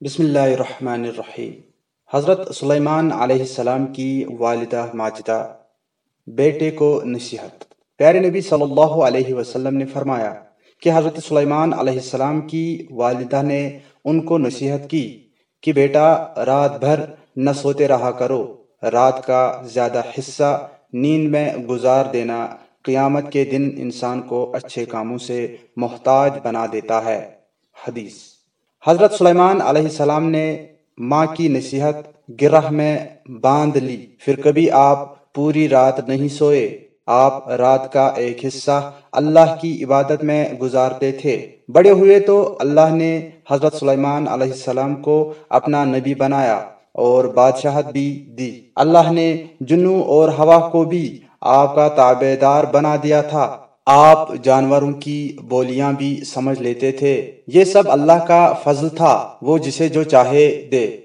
بسم اللہ الرحمن الرحیم۔ حضرت سلیمان علیہ السلام کی والدہ ماجدہ بیٹے کو نصیحت۔ پیارے نبی صلی اللہ علیہ وسلم نے فرمایا کہ حضرت سلیمان علیہ السلام کی والدہ نے ان کو نصیحت کی کہ بیٹا، رات بھر نہ سوتے رہا کرو، رات کا زیادہ حصہ نیند میں گزار دینا قیامت کے دن انسان کو اچھے کاموں سے محتاج بنا دیتا ہے۔ حدیث۔ حضرت سلیمان علیہ السلام نے ماں کی نصیحت، گرہ میں باندھ لی۔ پھر کبھی آپ پوری رات نہیں سوئے۔ آپ رات کا ایک حصہ اللہ کی عبادت میں گزارتے تھے۔ بڑے ہوئے تو اللہ نے حضرت سلیمان علیہ السلام کو اپنا نبی بنایا اور بادشاہت بھی دی۔ اللہ نے جنو اور ہوا کو بھی آپ کا تابع دار بنا دیا تھا۔ آپ جانوروں کی بولیاں بھی سمجھ لیتے تھے۔ یہ سب اللہ کا فضل تھا، وہ جسے جو چاہے دے۔